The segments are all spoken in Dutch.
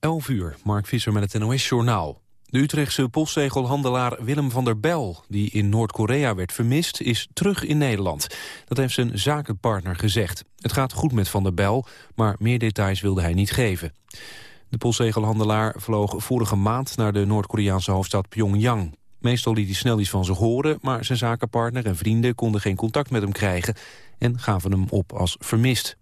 11 uur, Mark Visser met het NOS-journaal. De Utrechtse postzegelhandelaar Willem van der Bel, die in Noord-Korea werd vermist, is terug in Nederland. Dat heeft zijn zakenpartner gezegd. Het gaat goed met Van der Bel, maar meer details wilde hij niet geven. De postzegelhandelaar vloog vorige maand naar de Noord-Koreaanse hoofdstad Pyongyang. Meestal liet hij snel iets van zich horen, maar zijn zakenpartner en vrienden konden geen contact met hem krijgen en gaven hem op als vermist.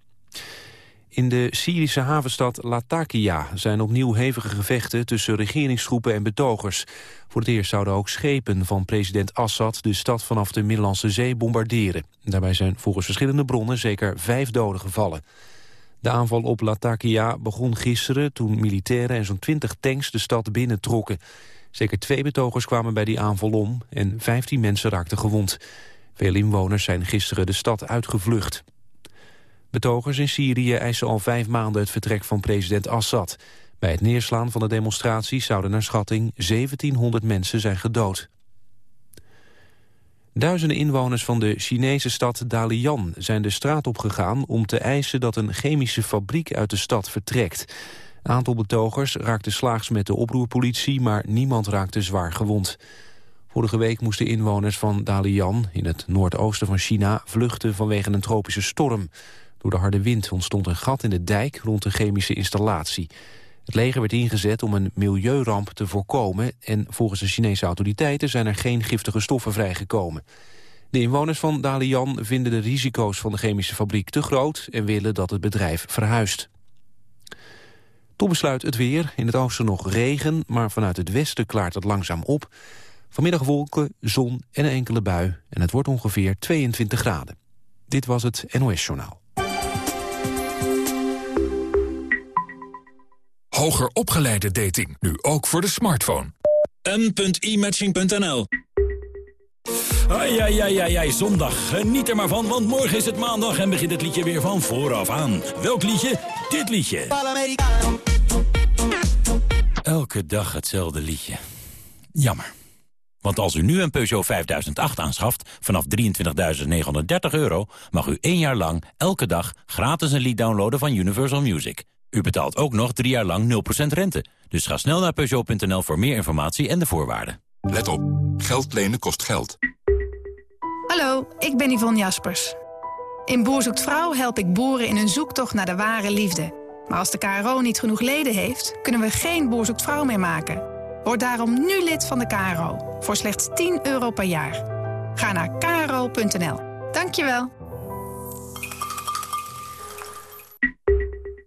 In de Syrische havenstad Latakia zijn opnieuw hevige gevechten tussen regeringsgroepen en betogers. Voor het eerst zouden ook schepen van president Assad de stad vanaf de Middellandse Zee bombarderen. Daarbij zijn volgens verschillende bronnen zeker vijf doden gevallen. De aanval op Latakia begon gisteren toen militairen en zo'n twintig tanks de stad binnentrokken. Zeker twee betogers kwamen bij die aanval om en vijftien mensen raakten gewond. Veel inwoners zijn gisteren de stad uitgevlucht. Betogers in Syrië eisen al vijf maanden het vertrek van president Assad. Bij het neerslaan van de demonstraties zouden naar schatting 1700 mensen zijn gedood. Duizenden inwoners van de Chinese stad Dalian zijn de straat opgegaan om te eisen dat een chemische fabriek uit de stad vertrekt. Een aantal betogers raakte slaags met de oproerpolitie, maar niemand raakte zwaar gewond. Vorige week moesten inwoners van Dalian, in het noordoosten van China, vluchten vanwege een tropische storm. Door de harde wind ontstond een gat in de dijk rond een chemische installatie. Het leger werd ingezet om een milieuramp te voorkomen... en volgens de Chinese autoriteiten zijn er geen giftige stoffen vrijgekomen. De inwoners van Dalian vinden de risico's van de chemische fabriek te groot... en willen dat het bedrijf verhuist. Tot besluit het weer. In het oosten nog regen, maar vanuit het westen klaart het langzaam op. Vanmiddag wolken, zon en een enkele bui. En het wordt ongeveer 22 graden. Dit was het NOS Journaal. Hoger opgeleide dating, nu ook voor de smartphone. m.imatching.nl Ai, ai, ai, zondag. Geniet er maar van, want morgen is het maandag en begint het liedje weer van vooraf aan. Welk liedje? Dit liedje. Elke dag hetzelfde liedje. Jammer. Want als u nu een Peugeot 5008 aanschaft, vanaf 23.930 euro... mag u één jaar lang, elke dag, gratis een lied downloaden van Universal Music... U betaalt ook nog drie jaar lang 0% rente. Dus ga snel naar Peugeot.nl voor meer informatie en de voorwaarden. Let op. Geld lenen kost geld. Hallo, ik ben Yvonne Jaspers. In Boer zoekt Vrouw help ik boeren in hun zoektocht naar de ware liefde. Maar als de KRO niet genoeg leden heeft, kunnen we geen Boer zoekt Vrouw meer maken. Word daarom nu lid van de KRO. Voor slechts 10 euro per jaar. Ga naar kro.nl. Dankjewel.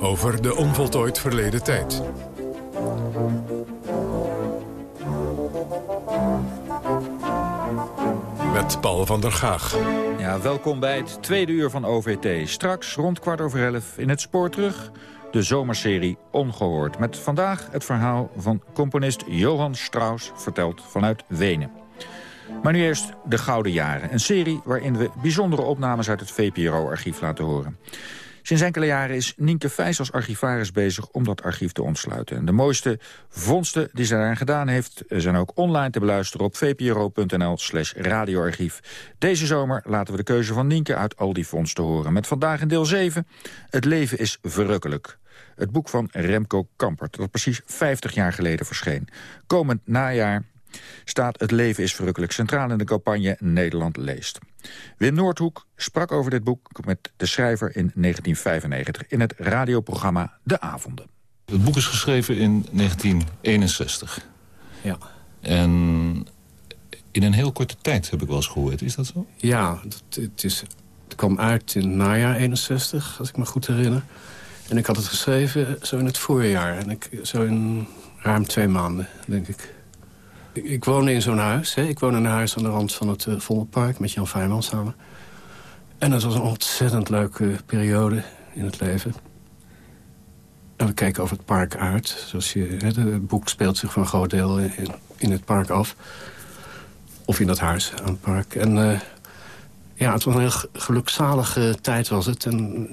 Over de onvoltooid verleden tijd. Met Paul van der Gaag. Ja, welkom bij het tweede uur van OVT. Straks rond kwart over elf in het spoor terug de zomerserie Ongehoord. Met vandaag het verhaal van componist Johann Strauss, verteld vanuit Wenen. Maar nu eerst De Gouden Jaren. Een serie waarin we bijzondere opnames uit het VPRO-archief laten horen. Sinds enkele jaren is Nienke Vijs als archivaris bezig om dat archief te ontsluiten. En de mooiste vondsten die ze daaraan gedaan heeft... zijn ook online te beluisteren op vpro.nl slash radioarchief. Deze zomer laten we de keuze van Nienke uit al die vondsten horen. Met vandaag in deel 7, Het leven is verrukkelijk. Het boek van Remco Kampert, dat precies 50 jaar geleden verscheen. Komend najaar staat Het leven is verrukkelijk centraal in de campagne Nederland leest. Wim Noordhoek sprak over dit boek met de schrijver in 1995... in het radioprogramma De Avonden. Het boek is geschreven in 1961. Ja. En in een heel korte tijd heb ik wel eens gehoord. Is dat zo? Ja, het is Het kwam uit in najaar 61, als ik me goed herinner. En ik had het geschreven zo in het voorjaar. En ik, zo in ruim twee maanden, denk ik. Ik, woonde in zo'n huis. Hè. Ik woonde in een huis aan de rand van het uh, Vondelpark... met Jan Vijman samen. En dat was een ontzettend leuke periode in het leven. En we kijken over het park uit. Zoals je, het boek speelt zich voor een groot deel in, in het park af. Of in dat huis aan het park. En uh, ja, het was een heel gelukzalige tijd was het. En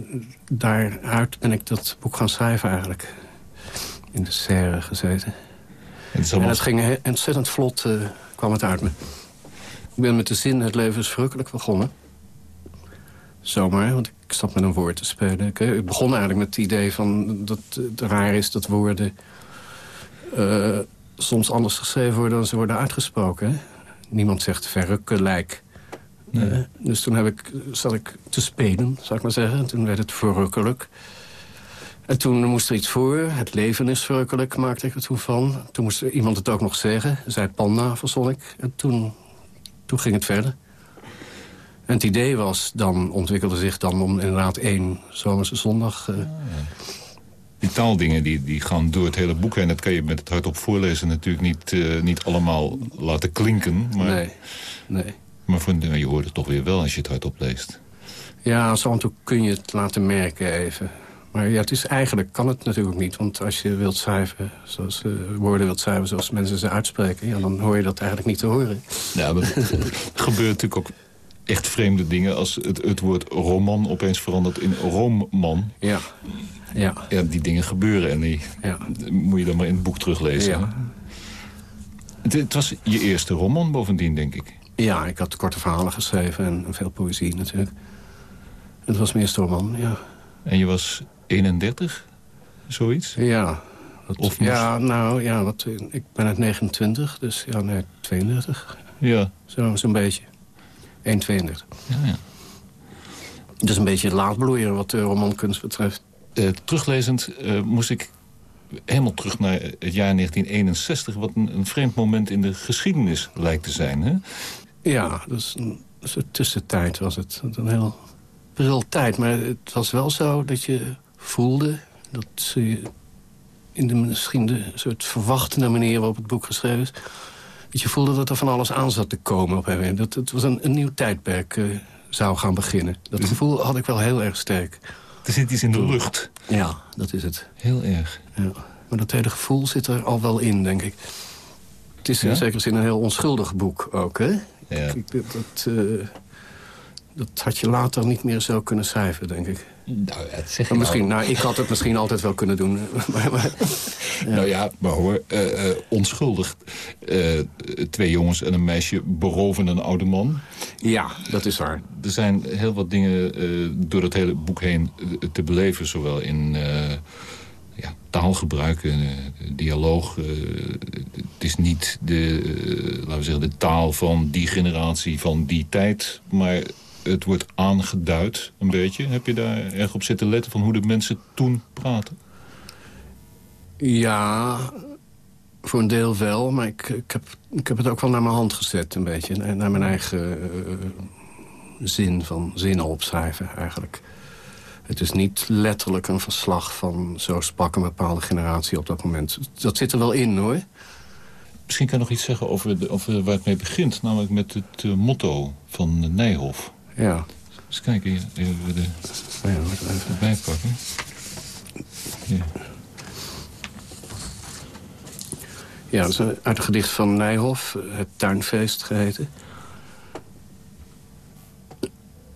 daaruit ben ik dat boek gaan schrijven eigenlijk. In de serre gezeten. En het ging ontzettend vlot, uh, kwam het uit me. Ik ben met de zin het leven is verrukkelijk begonnen. Zomaar, want ik zat met een woord te spelen. Ik, ik begon eigenlijk met het idee van dat het raar is dat woorden... Uh, soms anders geschreven worden dan ze worden uitgesproken. Niemand zegt verrukkelijk. Nee. Uh, dus toen heb ik, zat ik te spelen, zou ik maar zeggen. En toen werd het verrukkelijk. En toen moest er iets voor. Het leven is verrukkelijk, maakte ik er toen van. Toen moest iemand het ook nog zeggen. Zei panda, verzon ik. En toen, toen ging het verder. En het idee was, dan ontwikkelde zich dan om inderdaad één zomerse zondag... Uh, die taaldingen die, die gaan door het hele boek heen. Dat kan je met het hardop voorlezen natuurlijk niet, uh, niet allemaal laten klinken. Maar, nee, nee. Maar voor, je hoort het toch weer wel als je het hardop leest. Ja, zo toe kun je het laten merken even. Maar ja, het is eigenlijk kan het natuurlijk niet. Want als je wilt schrijven, zoals uh, woorden wilt schrijven zoals mensen ze uitspreken... Ja, dan hoor je dat eigenlijk niet te horen. Ja, dat gebeurt natuurlijk ook echt vreemde dingen... als het, het woord roman opeens verandert in roomman. Ja. Ja. ja, die dingen gebeuren en die ja. moet je dan maar in het boek teruglezen. Ja. Het, het, was je eerste roman bovendien, denk ik. Ja, ik had korte verhalen geschreven en veel poëzie natuurlijk. Het was eerste roman, ja. En je was 31, zoiets? Ja. of ja, nou, ja, wat, ik ben uit 29, dus ja, nee, 32. Ja. Zo'n zo beetje. 1,32. Ja, ja. Dus een beetje laatbloeier wat de romankunst betreft. Uh, teruglezend uh, moest ik helemaal terug naar het jaar 1961... wat een, een, vreemd moment in de geschiedenis lijkt te zijn, hè? Ja, dus een soort tussentijd was het. Een heel pril tijd. Maar het was wel zo dat je voelde... dat ze in de, misschien de soort verwachtende manier waarop het boek geschreven is... dat je voelde dat er van alles aan zat te komen op hem. Dat het was een, een nieuw tijdperk uh, zou gaan beginnen. Dat dus- gevoel had ik wel heel erg sterk. Er zit iets in de lucht. Ja, dat is het. Heel erg. Ja. Maar dat hele gevoel zit er al wel in, denk ik. Het is in zekere zin een heel onschuldig boek ook, hè? Ja. Ik, dat, uh, dat had je later niet meer zo kunnen schrijven, denk ik. Nou, dat zeg maar misschien, nou. ik had het misschien altijd wel kunnen doen. maar, maar, ja. Nou ja, maar hoor, uh, uh, onschuldig. Uh, twee jongens en een meisje beroven een oude man. Ja, dat is waar. Er zijn heel wat dingen door het hele boek heen te beleven. Zowel in ja, taalgebruik, dialoog. het is niet de, laten we zeggen, de taal van die generatie, van die tijd. Maar het wordt aangeduid, een beetje. Heb je daar erg op zitten letten van hoe de mensen toen praten? Ja, voor een deel wel. Maar ik, ik, heb, ik heb het ook wel naar mijn hand gezet, een beetje. Naar mijn eigen zin van zinnen opschrijven, eigenlijk. Het is niet letterlijk een verslag van... zo sprak een bepaalde generatie op dat moment. Dat zit er wel in, hoor. Misschien kan je nog iets zeggen over, de, over waar het mee begint. Namelijk met het uh, motto van Nijhoff. Ja. Eens kijken, even de, oh ja, even bijpakken. Ja. Ja, dat is uit een gedicht van Nijhoff, het tuinfeest geheten.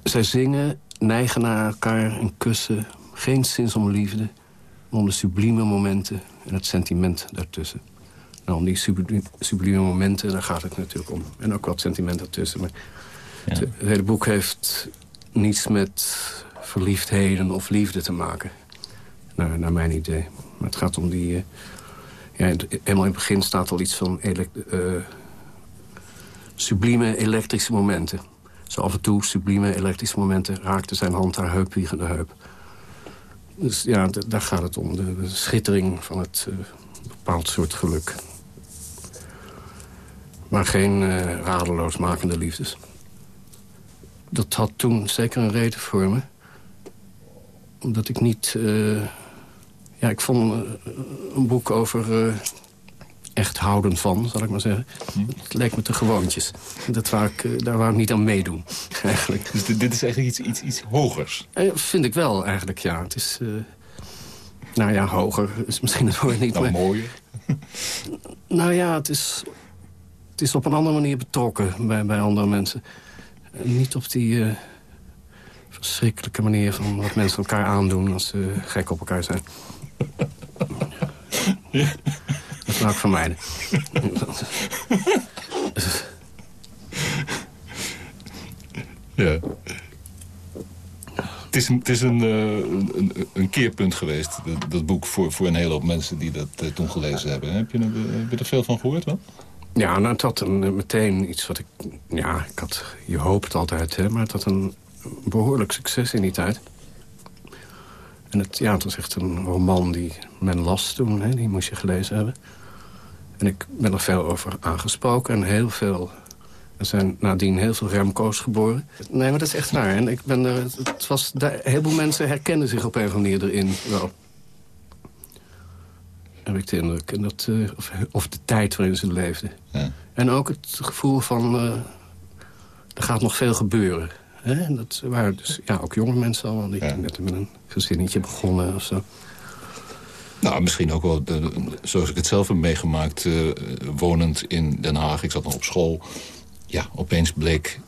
Zij zingen, neigen naar elkaar en kussen. Geen zins om liefde, maar om de sublieme momenten en het sentiment daartussen. Nou, om die sublieme momenten, daar gaat het natuurlijk om. En ook wat sentiment daartussen. Maar het hele boek heeft niets met verliefdheden of liefde te maken. Naar, naar mijn idee. Maar het gaat om die... Uh, ja, helemaal in het begin staat al iets van uh, sublieme elektrische momenten. Zo af en toe, sublieme elektrische momenten, raakte zijn hand haar heup wiegende heup. Dus ja, daar gaat het om. De, schittering van het uh, bepaald soort geluk. Maar geen uh, radeloos makende liefdes. dat had toen zeker een reden voor me. Omdat ik niet... eh, ja, ik vond eh, een boek over eh, echt houden van, zal ik maar zeggen. Het leek me te gewoontjes. Dat wou ik, eh, daar wou ik niet aan meedoen, eigenlijk. Dus dit is eigenlijk iets, iets, iets hogers. Eh, vind ik wel, eigenlijk, ja. Het is... eh, nou ja, hoger is misschien het woord niet, Nou, maar... mooier. Nou ja, het is, het is op een andere manier betrokken bij, bij andere mensen. En niet op die eh, verschrikkelijke manier van wat mensen elkaar aandoen als ze gek op elkaar zijn. Dat wou ik vermijden. Ja. Het is, een, het is een, eh, een, een keerpunt geweest, dat, dat boek, voor, voor een hele hoop mensen die dat eh, toen gelezen hebben. Heb je, er- heb je er veel van gehoord wel? Ja, nou, het had een, eh, meteen iets wat ik... Ja, ik had, je hoopt altijd, hè, maar het had een behoorlijk succes in die tijd. En het, ja, het was echt een roman die men las toen, hè, die moest je gelezen hebben. En ik ben er veel over aangesproken en heel veel... Er zijn nadien heel veel Remco's geboren. Nee, maar dat is echt waar. En ik ben er, het was, daar, heel veel mensen herkennen zich op een of andere manier erin wel. Heb ik de indruk. En dat, eh, of, of de tijd waarin ze leefden. Ja. En ook het gevoel van... eh, er gaat nog veel gebeuren. Hè? En dat waren dus ja, ook jonge mensen allemaal... die Ja. net met een gezinnetje begonnen of zo. Nou, misschien ook wel, de- zoals ik het zelf heb meegemaakt... eh, wonend in Den Haag, ik zat nog op school... ja, opeens bleek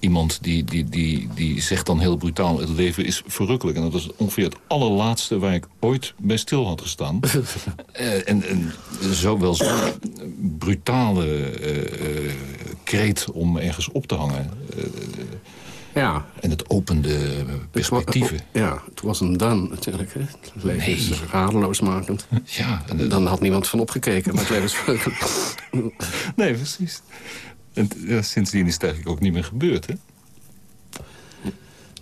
iemand die, die, die, die zegt dan heel brutaal... het leven is verrukkelijk. En dat was ongeveer het allerlaatste waar ik ooit bij stil had gestaan. Eh, en, en zo wel zo'n brutale eh, eh, kreet om ergens op te hangen. Eh, Ja, en het opende perspectieven. ja, het was een dan natuurlijk. Hè? Het leven Nee. is radeloosmakend. Ja, en de- Dan had niemand van opgekeken, maar het leven verrukkelijk. Nee, precies. En ja, sindsdien is het eigenlijk ook niet meer gebeurd, hè?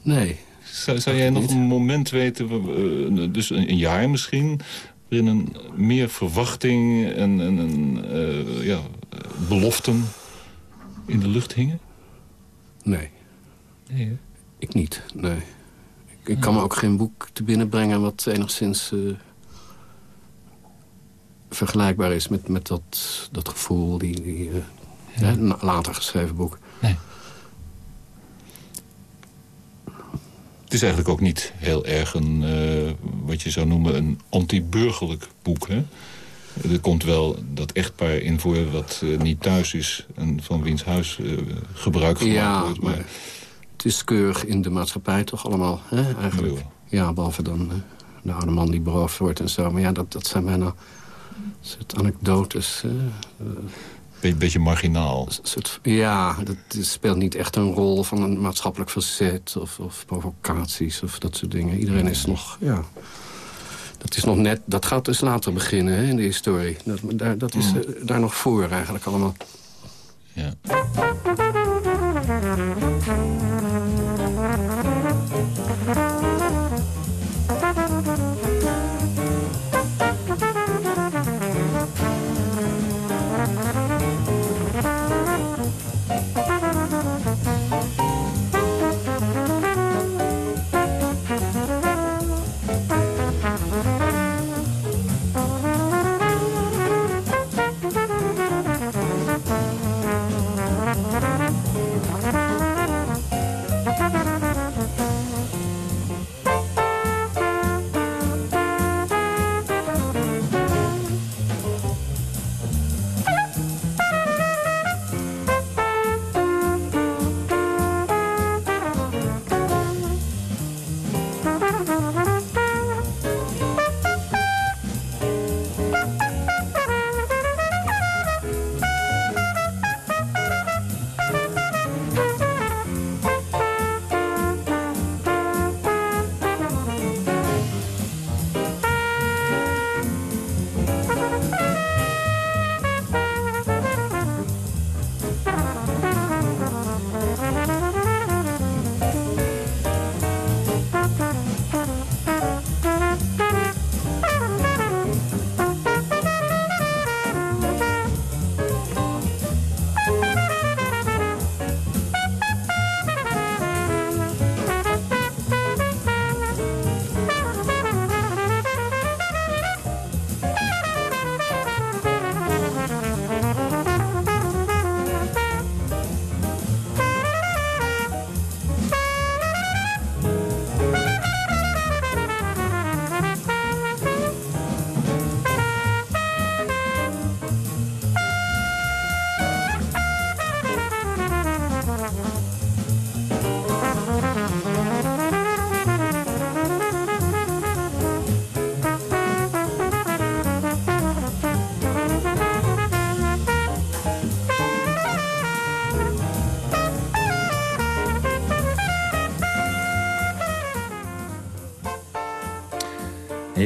Nee. Zou, zou jij nog een moment weten, eh, dus een, jaar misschien... waarin een meer verwachting en, en, en eh, ja, eh, beloften in de lucht hingen? Nee. Nee? Ik niet, nee. Ik, ik kan me ook geen boek te binnen brengen... wat enigszins eh, vergelijkbaar is met, met dat, dat gevoel... die, die eh, hè, na- later geschreven boek. Nee. Het is eigenlijk ook niet heel erg een, eh, wat je zou noemen, een anti-burgerlijk boek. Hè? Er komt wel dat echtpaar in voor wat eh, niet thuis is... en van wiens huis eh, gebruik gemaakt Ja, wordt. maar is keurig in de maatschappij toch allemaal, hè, eigenlijk. Ja. Behalve dan eh, de oude man die beroofd wordt en zo. Maar ja, dat, dat zijn bijna soort anekdotes. hè. Beetje, beetje marginaal. Soort, ja, dat speelt niet echt een rol van een maatschappelijk verzet... of, of provocaties of dat soort dingen. Iedereen is nog, ja... Dat is nog net, dat gaat dus later beginnen hè, in de historie. Dat, daar, dat is eh, daar nog voor eigenlijk allemaal. Ja. Bye.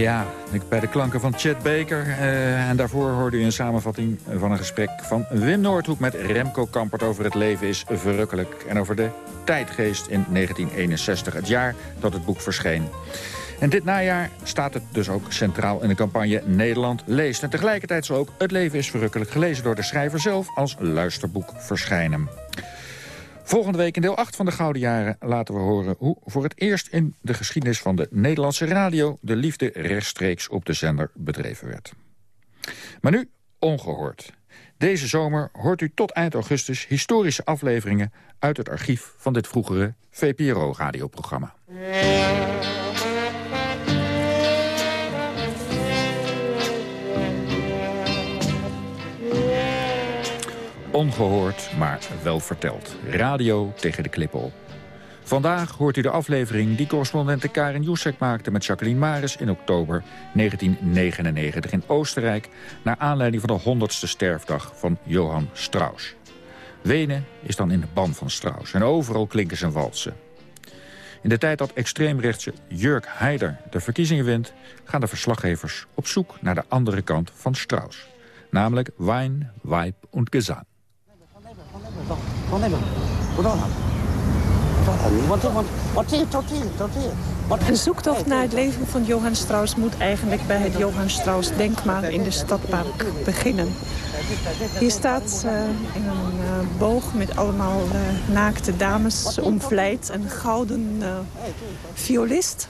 Ja, bij de klanken van Chet Baker. Uh, en daarvoor hoorde u een samenvatting van een gesprek van Wim Noordhoek... met Remco Kampert over het leven is verrukkelijk... en over de tijdgeest in 1961, het jaar dat het boek verscheen. En dit najaar staat het dus ook centraal in de campagne Nederland leest. En tegelijkertijd zal ook Het leven is verrukkelijk gelezen door de schrijver zelf... als luisterboek verschijnen. Volgende week in deel 8 van de Gouden Jaren laten we horen... hoe voor het eerst in de geschiedenis van de Nederlandse radio... de liefde rechtstreeks op de zender bedreven werd. Maar nu ongehoord. Deze zomer hoort u tot eind augustus historische afleveringen... uit het archief van dit vroegere VPRO-radioprogramma. Ongehoord, maar wel verteld. Radio tegen de klippen op. Vandaag hoort u de aflevering die correspondente Karin Jusek maakte... met Jacqueline Maris in oktober 1999 in Oostenrijk... naar aanleiding van de 100ste sterfdag van Johann Strauss. Wenen is dan in de ban van Strauss en overal klinken zijn walsen. In de tijd dat extreemrechtse Jurk Heider de verkiezingen wint... gaan de verslaggevers op zoek naar de andere kant van Strauss. Namelijk Wein, Weib und Gesang. Een zoektocht naar het leven van Johann Strauss moet eigenlijk bij het Johann Strauss denkmaal in de stadpark beginnen. Hier staat uh, in een uh, boog met allemaal uh, naakte dames omvleid een gouden violist.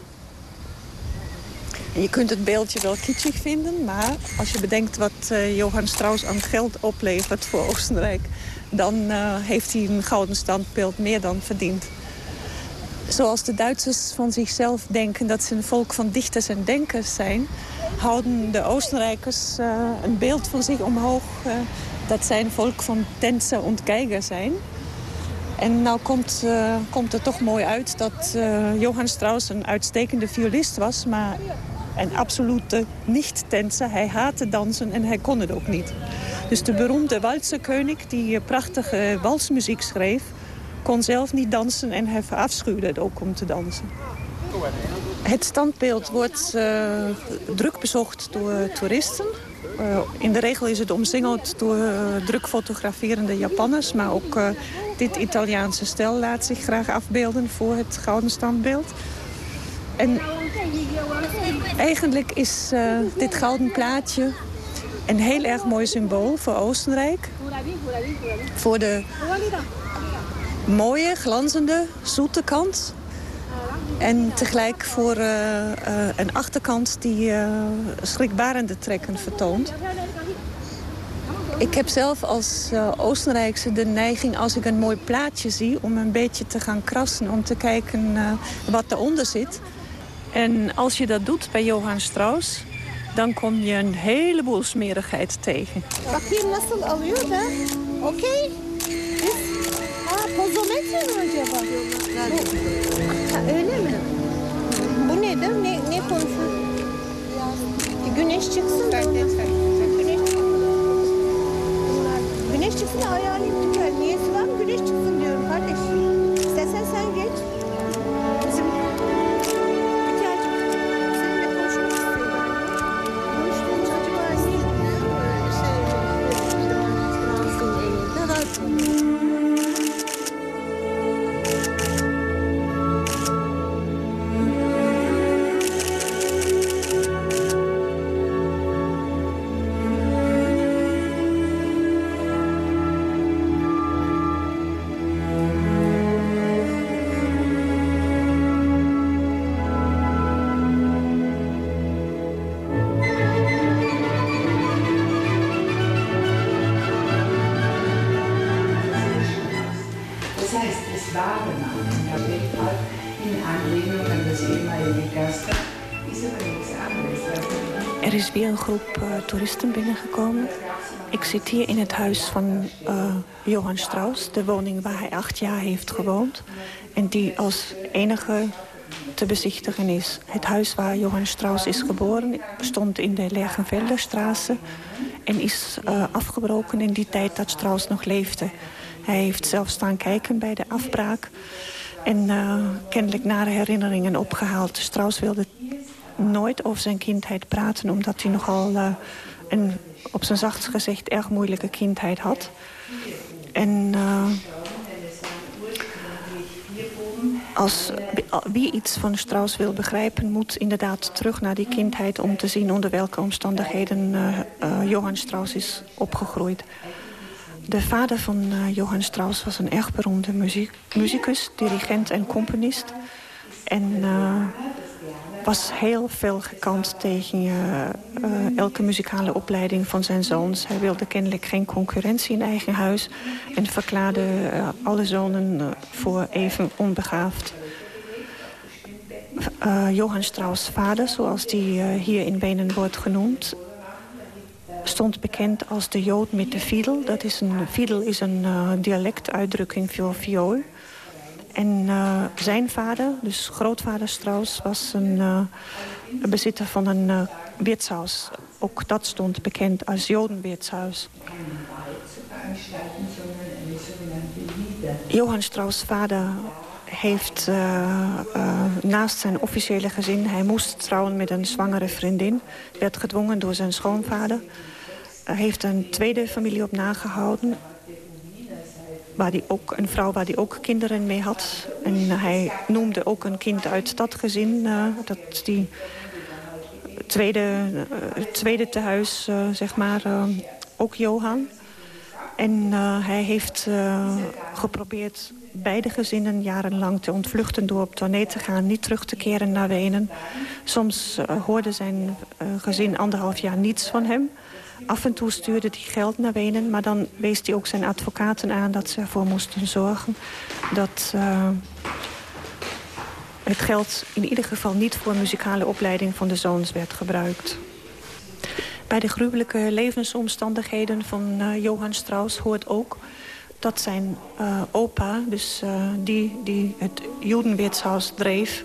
En je kunt het beeldje wel kitschig vinden, maar als je bedenkt wat Johann Strauss aan geld oplevert voor Oostenrijk dan uh, heeft hij een gouden standbeeld meer dan verdiend. Zoals de Duitsers van zichzelf denken dat ze een volk van dichters en denkers zijn... houden de Oostenrijkers uh, een beeld van zich omhoog... Uh, dat zij een volk van tensen en kijkers zijn. En nou komt, komt het toch mooi uit dat Johann Strauss een uitstekende violist was... maar een absolute niet-tenser. Hij haatte dansen en hij kon het ook niet. Dus de beroemde walserkoning die prachtige walsmuziek schreef... kon zelf niet dansen en hij verafschuwde het ook om te dansen. Het standbeeld wordt uh, druk bezocht door toeristen. Uh, in de regel is het omsingeld door druk fotograferende Japanners... maar ook dit Italiaanse stel laat zich graag afbeelden voor het gouden standbeeld. En eigenlijk is dit gouden plaatje een heel erg mooi symbool voor Oostenrijk. Voor de mooie, glanzende, zoete kant. En tegelijk voor uh, uh, een achterkant die schrikbarende trekken vertoont. Ik heb zelf als Oostenrijkse de neiging als ik een mooi plaatje zie... om een beetje te gaan krassen, om te kijken wat eronder zit. En als je dat doet bij Johann Strauss dan kom je een heleboel smerigheid tegen. Bakayım nasıl alıyor da? Oké. Ha, pozometre mi acaba? Öyle mi? Bu nedir? Ne, ne konuşuyor? Güneş çıksın. Güneş, güneş çıksın ayarlayıp tüker. Niyesi var mı? Güneş çıksın toeristen binnengekomen. Ik zit hier in het huis van uh, Johann Strauss, de woning waar hij acht jaar heeft gewoond. En die als enige te bezichtigen is. Het huis waar Johann Strauss is geboren stond in de Lergenvelderstraße... en is uh, afgebroken in die tijd dat Strauss nog leefde. Hij heeft zelf staan kijken bij de afbraak... en uh, kennelijk nare herinneringen opgehaald. Strauss wilde nooit over zijn kindheid praten... omdat hij nogal uh, een, op zijn zachtst gezegd erg moeilijke kindheid had. En uh, als wie iets van Strauss wil begrijpen... moet inderdaad terug naar die kindheid om te zien... onder welke omstandigheden uh, Johann Strauss is opgegroeid. De vader van Johann Strauss was een erg beroemde muziek, muzikus, dirigent en componist. En was heel veel gekant tegen uh, elke muzikale opleiding van zijn zoons. Hij wilde kennelijk geen concurrentie in eigen huis... en verklaarde alle zonen voor even onbegaafd. Johann Strauss' vader, zoals die hier in Wenen wordt genoemd stond bekend als de Jood met de fiedel. Dat is een, fiedel is een dialectuitdrukking voor viool. En uh, zijn vader, dus grootvader Strauss, was een, uh, bezitter van een uh. Ook dat stond bekend als Jodenwirtshuis. Johann Strauss' vader heeft naast zijn officiële gezin... hij moest trouwen met een zwangere vriendin. Werd gedwongen door zijn schoonvader heeft een tweede familie op nagehouden. Waar die ook, een vrouw waar hij ook kinderen mee had. En hij noemde ook een kind uit dat gezin. Uh, dat die tweede, uh, tweede tehuis, uh, zeg maar, ook Johan. En hij heeft geprobeerd beide gezinnen jarenlang te ontvluchten... door op tournee te gaan, niet terug te keren naar Wenen. Soms hoorde zijn gezin anderhalf jaar niets van hem... Af en toe stuurde hij geld naar Wenen... maar dan wees hij ook zijn advocaten aan dat ze ervoor moesten zorgen... dat uh, het geld in ieder geval niet voor muzikale opleiding van de zoons werd gebruikt. Bij de gruwelijke levensomstandigheden van uh, Johann Strauss hoort ook dat zijn uh, opa, dus die, die het Judenwirtshaus dreef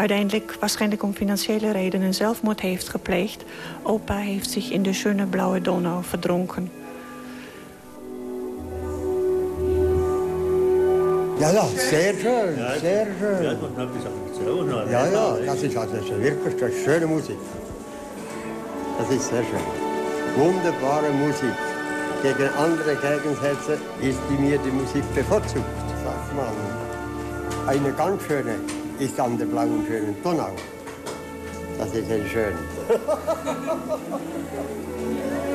uiteindelijk waarschijnlijk om financiële redenen zelfmoord heeft gepleegd. Opa heeft zich in de schöne blauwe Donau verdronken. Ja, ja, sehr schön, sehr schön. Ja, ja, ja, das ist also wirklich das schöne Musik. Das ist sehr schön. Wunderbare Musik. Gegen andere Gegensätze ist die mir die Musik bevorzugt, sagt man. Eine ganz schöne ist an der blauen schönen Donau. Das ist sehr schön.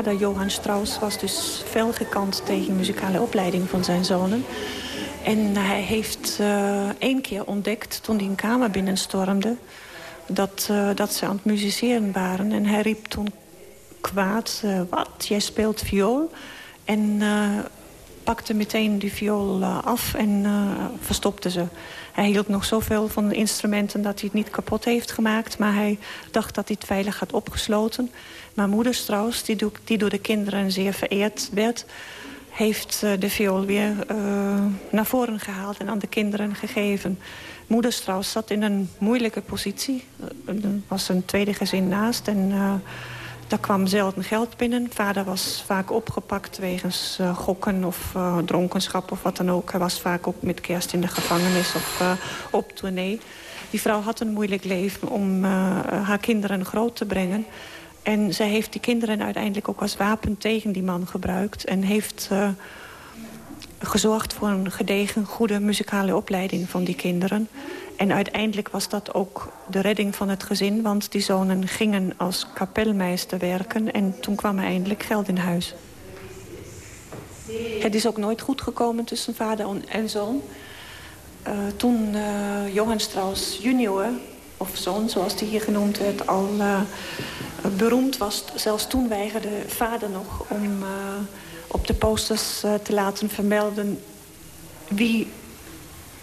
Vader Johann Strauss was dus fel gekant tegen muzikale opleiding van zijn zonen. En hij heeft uh, één keer ontdekt, toen hij een kamer binnenstormde... Dat, uh, dat ze aan het musiceren waren. En hij riep toen kwaad, uh, wat, jij speelt viool? En pakte meteen die viool af en verstopte ze. Hij hield nog zoveel van de instrumenten dat hij het niet kapot heeft gemaakt. Maar hij dacht dat hij het veilig had opgesloten. Maar moeder Strauss, die, die door de kinderen zeer vereerd werd... heeft uh, de viool weer naar voren gehaald en aan de kinderen gegeven. Moeder Strauss zat in een moeilijke positie. Er was een tweede gezin naast en... Daar kwam zelden geld binnen. Vader was vaak opgepakt wegens uh, gokken of uh, dronkenschap of wat dan ook. Hij was vaak ook met kerst in de gevangenis of uh, op tournee. Die vrouw had een moeilijk leven om haar kinderen groot te brengen. En zij heeft die kinderen uiteindelijk ook als wapen tegen die man gebruikt. En heeft gezorgd voor een gedegen, goede muzikale opleiding van die kinderen. En uiteindelijk was dat ook de redding van het gezin. Want die zonen gingen als kapelmeester werken. En toen kwam er eindelijk geld in huis. Het is ook nooit goed gekomen tussen vader en zoon. Uh, toen uh, Johann Strauss junior of zoon, zoals die hier genoemd werd, al uh, beroemd was. Zelfs toen weigerde vader nog om op de posters te laten vermelden wie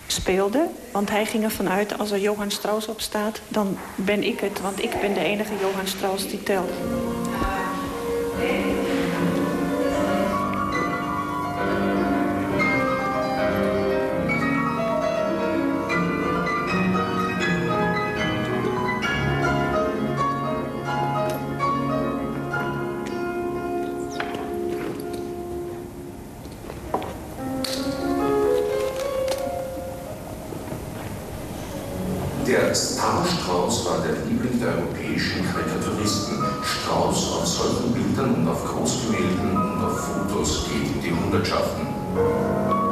speelde. Want hij ging ervan uit, als er Johann Strauss op staat... dan ben ik het, want ik ben de enige Johann Strauss die telt. Der Star-Strauß war der Liebling der europäischen Karikaturisten. Strauß auf solchen Bildern und auf Großgemälden und auf Fotos geht in die Hundertschaften.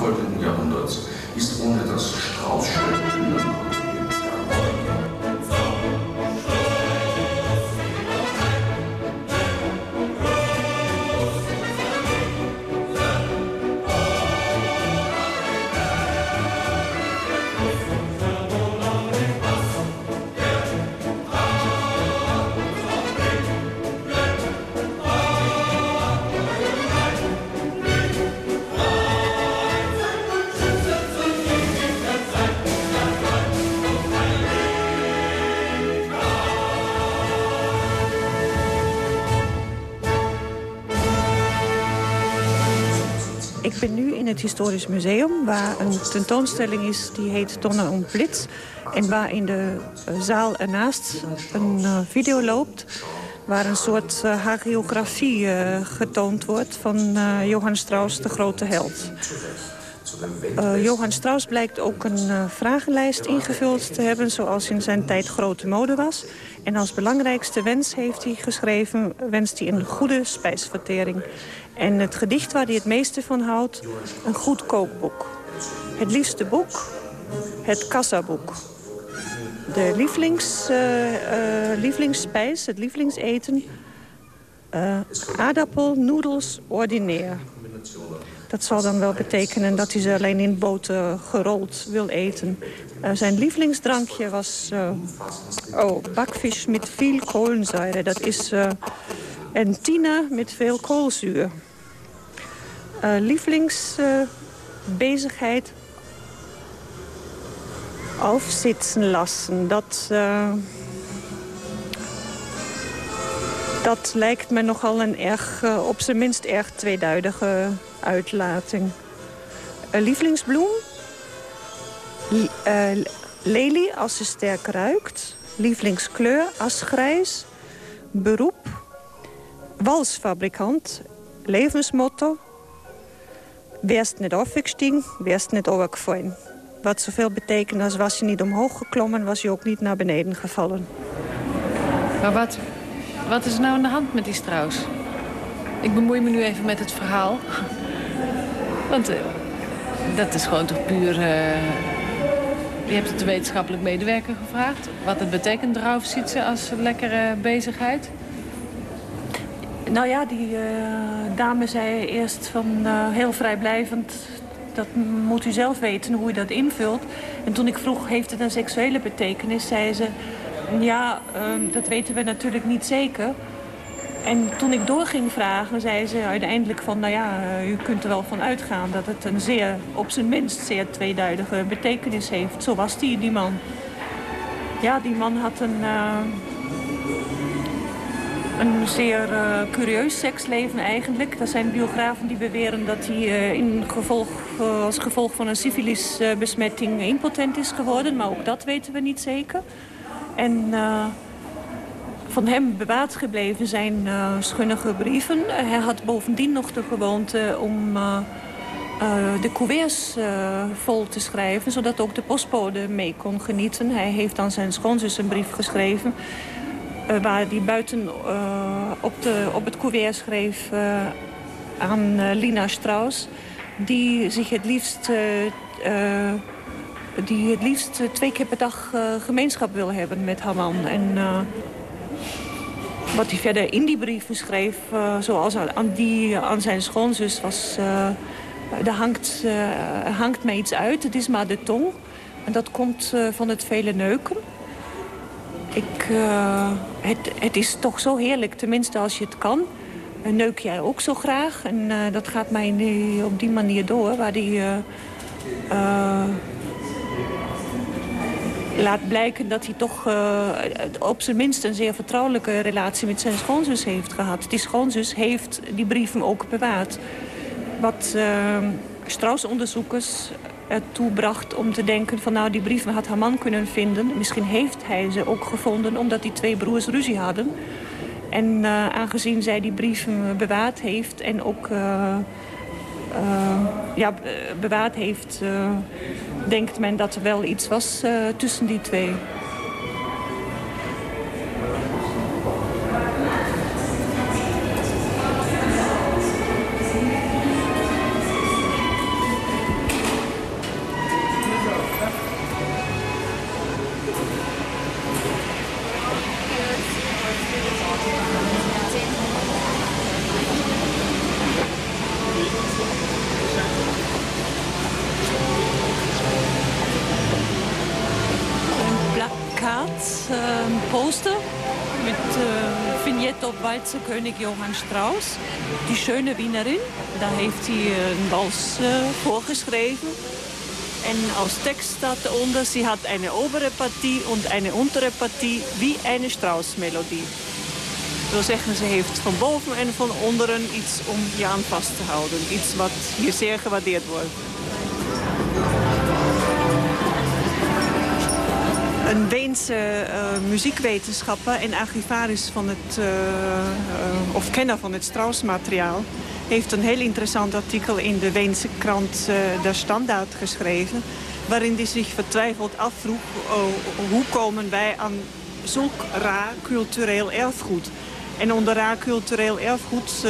Nachfolgenden Jahrhunderts ist ohne das Straußsche het Historisch Museum, waar een tentoonstelling is die heet Donner und Blitz. En waar in de eh, zaal ernaast een eh, video loopt waar een soort uh, hagiografie getoond wordt van Johann Strauss, de grote held. Johann Strauss blijkt ook een vragenlijst ingevuld te hebben... zoals in zijn tijd grote mode was. En als belangrijkste wens heeft hij geschreven... wenst hij een goede spijsvertering. En het gedicht waar hij het meeste van houdt, een goed kookboek. Het liefste boek, het kassaboek. De lievelings, uh, uh, lievelingsspijs, het lievelingseten, uh, aardappel, noedels, ordinair. Dat zal dan wel betekenen dat hij ze alleen in boter gerold wil eten. zijn lievelingsdrankje was oh, bakvis met veel koolzuur. Dat is en tina met veel koolzuur. Lievelingsbezigheid aufsitzen lassen. Dat, uh, dat lijkt me nogal een erg, uh, op zijn minst erg tweeduidige uitlating. Uh, lievelingsbloem? Lelie als ze sterk ruikt. Lievelingskleur asgrijs. Beroep? Walsfabrikant. Levensmotto? Wärst niet aufgestiegen, wärst niet overgefallen. Wat zoveel betekent als was je niet omhoog geklommen... was je ook niet naar beneden gevallen. Maar wat, wat is er nou aan de hand met die Strauss? Ik bemoei me nu even met het verhaal. Want uh, dat is gewoon toch puur uh, Je hebt het de wetenschappelijk medewerker gevraagd. Wat het betekent draufzitten als lekkere bezigheid? Nou ja, die uh, dame zei eerst van uh, heel vrijblijvend... dat moet u zelf weten hoe u dat invult. En toen ik vroeg, heeft het een seksuele betekenis, zei ze... ja, uh, dat weten we natuurlijk niet zeker... En toen ik door ging vragen, zei ze uiteindelijk van... nou ja, u kunt er wel van uitgaan dat het een zeer, op zijn minst zeer tweeduidige betekenis heeft. Zo was die, die man. Ja, die man had een, een zeer uh, curieus seksleven eigenlijk. Er zijn biografen die beweren dat hij uh, in gevolg, als gevolg van een syfilisbesmetting impotent is geworden. Maar ook dat weten we niet zeker. En van hem bewaard gebleven zijn uh, schunnige brieven. Hij had bovendien nog de gewoonte om de couverts vol te schrijven... zodat ook de postbode mee kon genieten. Hij heeft aan zijn schoonzus een brief geschreven... waar hij buiten op, de, op het couvert schreef aan Lina Strauss... die zich het liefst die het liefst twee keer per dag gemeenschap wil hebben met haar man. En wat hij verder in die brieven schreef, zoals aan, die, aan zijn schoonzus, was... Er hangt, hangt mij iets uit, het is maar de tong. En dat komt van het vele neuken. Ik, het, het is toch zo heerlijk, tenminste als je het kan. neuk jij ook zo graag. En dat gaat mij nu op die manier door, waar die laat blijken dat hij toch op zijn minst een zeer vertrouwelijke relatie met zijn schoonzus heeft gehad. Die schoonzus heeft die brieven ook bewaard. Wat uh, Strauss-onderzoekers ertoe bracht om te denken van nou die brieven had haar man kunnen vinden. Misschien heeft hij ze ook gevonden omdat die twee broers ruzie hadden. En uh, aangezien zij die brieven bewaard heeft en ook uh, ja, bewaard heeft denkt men dat er wel iets was tussen die twee. König Johann Strauss, die schöne Wienerin. Da heeft hij een Wals uh, vorgeschreven. En als Text staat eronder, sie hat eine obere Partie und eine untere Partie wie eine Strauss-melodie. Wil zeggen, ze heeft van boven en van onderen iets om je aan vast te houden. Iets wat hier zeer gewaardeerd wordt. Een Weense uh, muziekwetenschapper en archivaris van het, uh, uh, of kenner van het Strauss-materiaal... heeft een heel interessant artikel in de Weense krant Der Standaard geschreven... waarin hij zich vertwijfeld afvroeg hoe komen wij aan zulk raar cultureel erfgoed. En onder raar cultureel erfgoed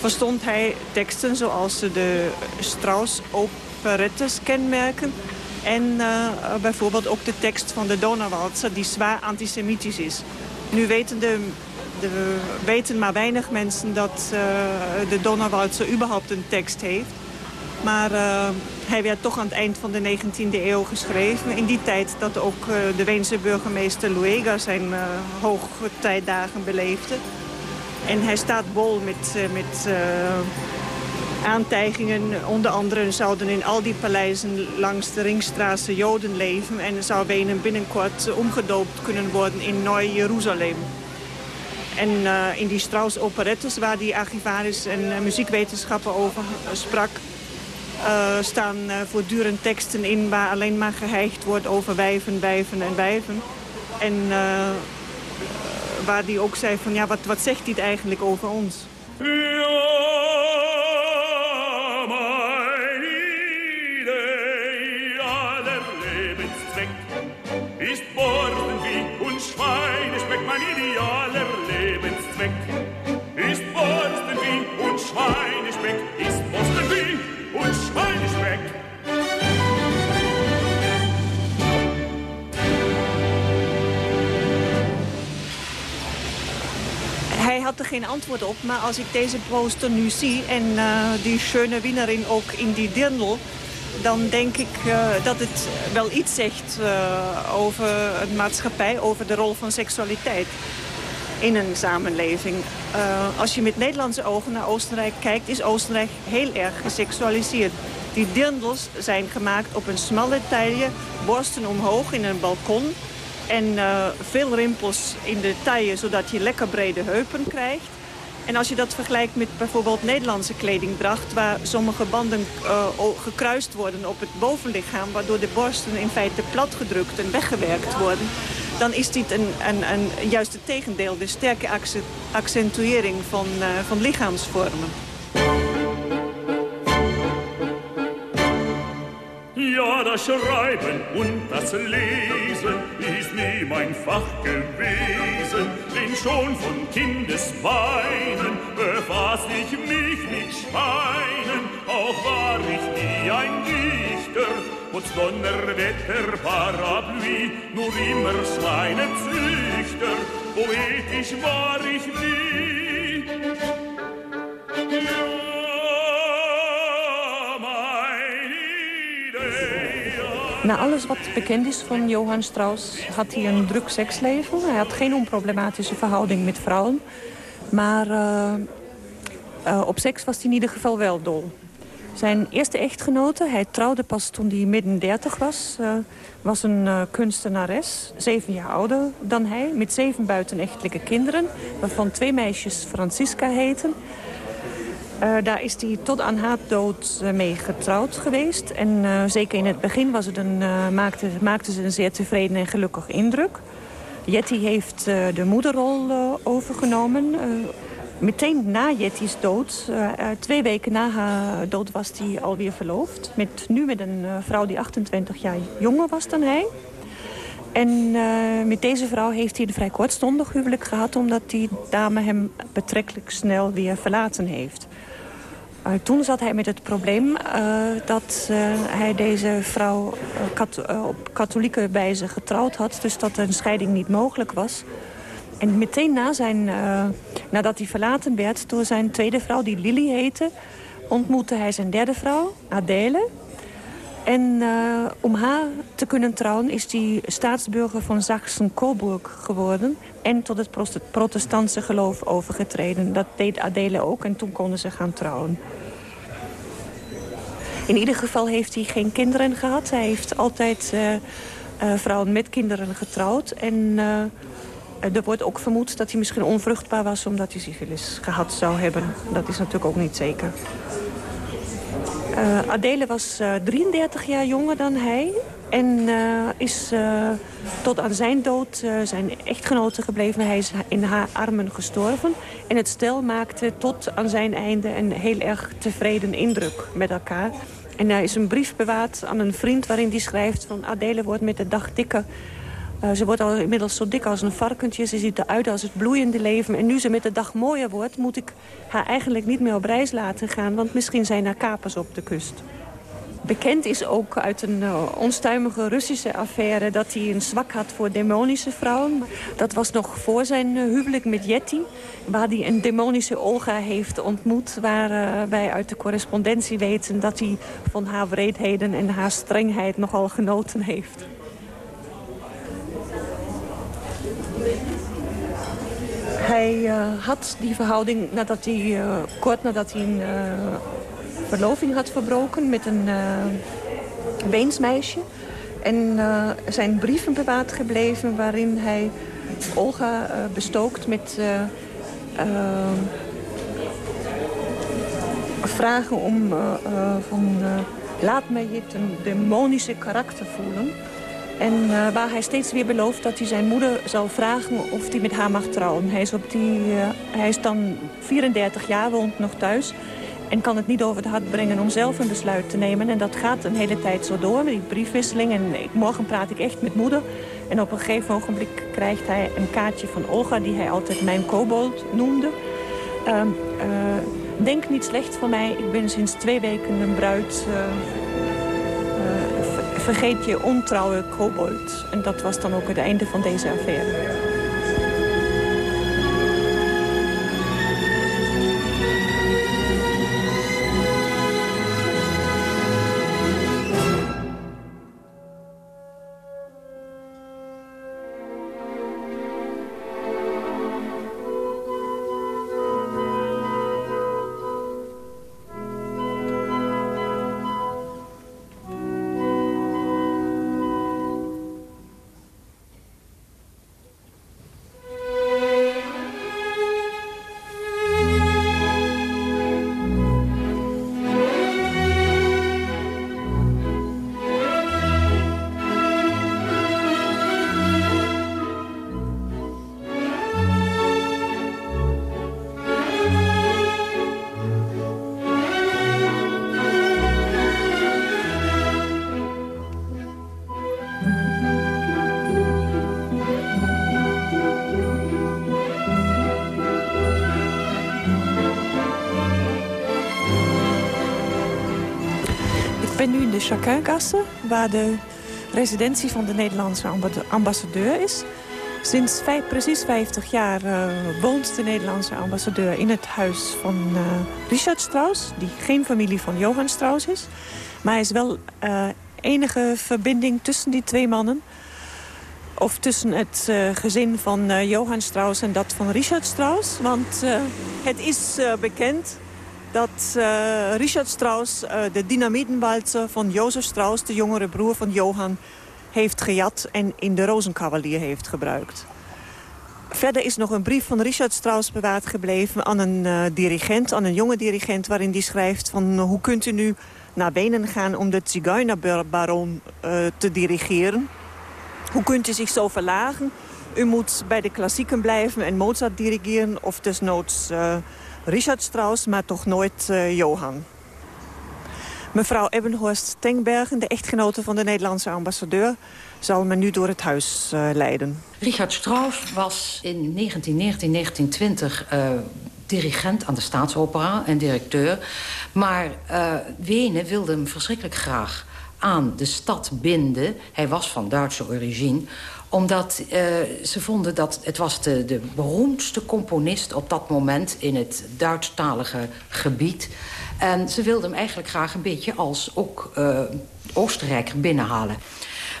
verstond hij teksten zoals de Strauss-operettes kenmerken en uh, bijvoorbeeld ook de tekst van de Donauwalzer, die zwaar antisemitisch is. Nu weten, de, de, weten maar weinig mensen dat uh, de Donauwalzer überhaupt een tekst heeft. Maar uh, hij werd toch aan het eind van de 19e eeuw geschreven. In die tijd dat ook de Weense burgemeester Luega zijn hoogtijdagen beleefde. En hij staat bol met, met aantijgingen. Onder andere zouden in al die paleizen langs de Ringstraße Joden leven... en zou Wenen binnenkort omgedoopt kunnen worden in Neu-Jeruzalem. En uh, in die Strauss-operettes waar die archivaris en uh, muziekwetenschapper over sprak... Uh, staan voortdurend teksten in waar alleen maar geheigd wordt over wijven, wijven en wijven. En waar die ook zei van ja, wat, wat zegt dit eigenlijk over ons? Schweinespeck mein idealer Lebenszweck. Ist de Wien und Schweinespeck, ist Osten Wien und Schweinespeck. Hij had er geen antwoord op, maar als ik deze poster nu zie en uh, die schöne winnerin ook in die dirndl dan denk ik uh, dat het wel iets zegt uh, over een maatschappij, over de rol van seksualiteit in een samenleving. Uh, als je met Nederlandse ogen naar Oostenrijk kijkt, is Oostenrijk heel erg geseksualiseerd. Die dirndels zijn gemaakt op een smalle taille, borsten omhoog in een balkon... en veel rimpels in de taille, zodat je lekker brede heupen krijgt. En als je dat vergelijkt met bijvoorbeeld Nederlandse kledingdracht... waar sommige banden uh, gekruist worden op het bovenlichaam... waardoor de borsten in feite platgedrukt en weggewerkt worden... dan is dit een, een, een juist het tegendeel, de sterke accentuering van, uh, van lichaamsvormen. Ja, das Schreiben und das Lesen ist nie mein Fach gewesen, denn schon von Kindesbeinen befass ich mich mit Schweinen, auch war ich nie ein Dichter, und Donnerwetter, Parapluie, nur immer Schweinezüchter, poetisch war ich nie. Na alles wat bekend is van Johann Strauss had hij een druk seksleven. Hij had geen onproblematische verhouding met vrouwen. Maar uh, uh, op seks was hij in ieder geval wel dol. Zijn eerste echtgenote, hij trouwde pas toen hij midden dertig was... Uh, was een kunstenares, zeven jaar ouder dan hij... met zeven buitenechtelijke kinderen, waarvan twee meisjes Francisca heten... Uh, daar is hij tot aan haar dood uh, mee getrouwd geweest. En uh, zeker in het begin was het een, maakte, maakte ze een zeer tevreden en gelukkig indruk. Jetty heeft de moederrol overgenomen. meteen na Jetty's dood, twee weken na haar dood, was hij alweer verloofd. Met, nu met een vrouw die 28 jaar jonger was dan hij. En met deze vrouw heeft hij een vrij kortstondig huwelijk gehad... omdat die dame hem betrekkelijk snel weer verlaten heeft. Uh, toen zat hij met het probleem uh, dat uh, hij deze vrouw op katholieke wijze getrouwd had. Dus dat een scheiding niet mogelijk was. En meteen na zijn, nadat hij verlaten werd door zijn tweede vrouw, die Lily heette... ontmoette hij zijn derde vrouw, Adele. En om haar te kunnen trouwen is hij staatsburger van Sachsen-Coburg geworden... en tot het protestantse geloof overgetreden. Dat deed Adele ook en toen konden ze gaan trouwen. In ieder geval heeft hij geen kinderen gehad. Hij heeft altijd uh, uh, vrouwen met kinderen getrouwd. En er wordt ook vermoed dat hij misschien onvruchtbaar was... omdat hij syfilis gehad zou hebben. Dat is natuurlijk ook niet zeker. Adele was 33 jaar jonger dan hij. En is tot aan zijn dood zijn echtgenote gebleven. Hij is in haar armen gestorven. En het stel maakte tot aan zijn einde een heel erg tevreden indruk met elkaar. En er is een brief bewaard aan een vriend waarin hij schrijft... van Adele wordt met de dag dikker. Uh, ze wordt al inmiddels zo dik als een varkentje. Ze ziet eruit als het bloeiende leven. En nu ze met de dag mooier wordt... moet ik haar eigenlijk niet meer op reis laten gaan... want misschien zijn er kapers op de kust. Bekend is ook uit een uh, onstuimige Russische affaire... dat hij een zwak had voor demonische vrouwen. Dat was nog voor zijn uh, huwelijk met Yeti... waar hij een demonische Olga heeft ontmoet... waar wij uit de correspondentie weten... dat hij van haar wreedheden en haar strengheid nogal genoten heeft. Hij had die verhouding nadat hij, kort nadat hij een verloving had verbroken met een beensmeisje. En zijn brieven bewaard gebleven waarin hij Olga bestookt met vragen om van laat mij je een demonische karakter voelen. En waar hij steeds weer belooft dat hij zijn moeder zal vragen of hij met haar mag trouwen. Hij is, op die, hij is dan 34 jaar, woont nog thuis. En kan het niet over het hart brengen om zelf een besluit te nemen. En dat gaat een hele tijd zo door, met die briefwisseling. En morgen praat ik echt met moeder. En op een gegeven ogenblik krijgt hij een kaartje van Olga... die hij altijd mijn kobold noemde. Uh, uh, denk niet slecht van mij. Ik ben sinds twee weken een bruid. Vergeet je ontrouwe kobold. En dat was dan ook het einde van deze affaire. De Chacungasse, waar de residentie van de Nederlandse ambassadeur is. Sinds precies 50 jaar uh, woont de Nederlandse ambassadeur in het huis van uh, Richard Strauss... die geen familie van Johan Strauss is. Maar hij is wel uh, enige verbinding tussen die twee mannen. Of tussen het gezin van Johan Strauss en dat van Richard Strauss. Want het is bekend dat Richard Strauss de dynamietenwalzer van Jozef Strauss... de jongere broer van Johan heeft gejat en in de Rozenkavalier heeft gebruikt. Verder is nog een brief van Richard Strauss bewaard gebleven aan een uh, dirigent, aan een jonge dirigent, waarin die schrijft van hoe kunt u nu naar Wenen gaan om de Zigeunerbaron te dirigeren? Hoe kunt u zich zo verlagen? U moet bij de klassieken blijven en Mozart dirigeren of desnoods Richard Strauss, maar toch nooit Johan. Mevrouw Ebbenhorst Tenkbergen, de echtgenote van de Nederlandse ambassadeur... zal me nu door het huis uh, leiden. Richard Strauss was in 1919, 1920 uh, dirigent aan de Staatsopera en directeur. Maar Wenen wilde hem verschrikkelijk graag aan de stad binden. Hij was van Duitse origine omdat uh, ze vonden dat het was de, de beroemdste componist op dat moment... in het Duitsstalige gebied. En ze wilden hem eigenlijk graag een beetje als ook uh, Oostenrijker binnenhalen.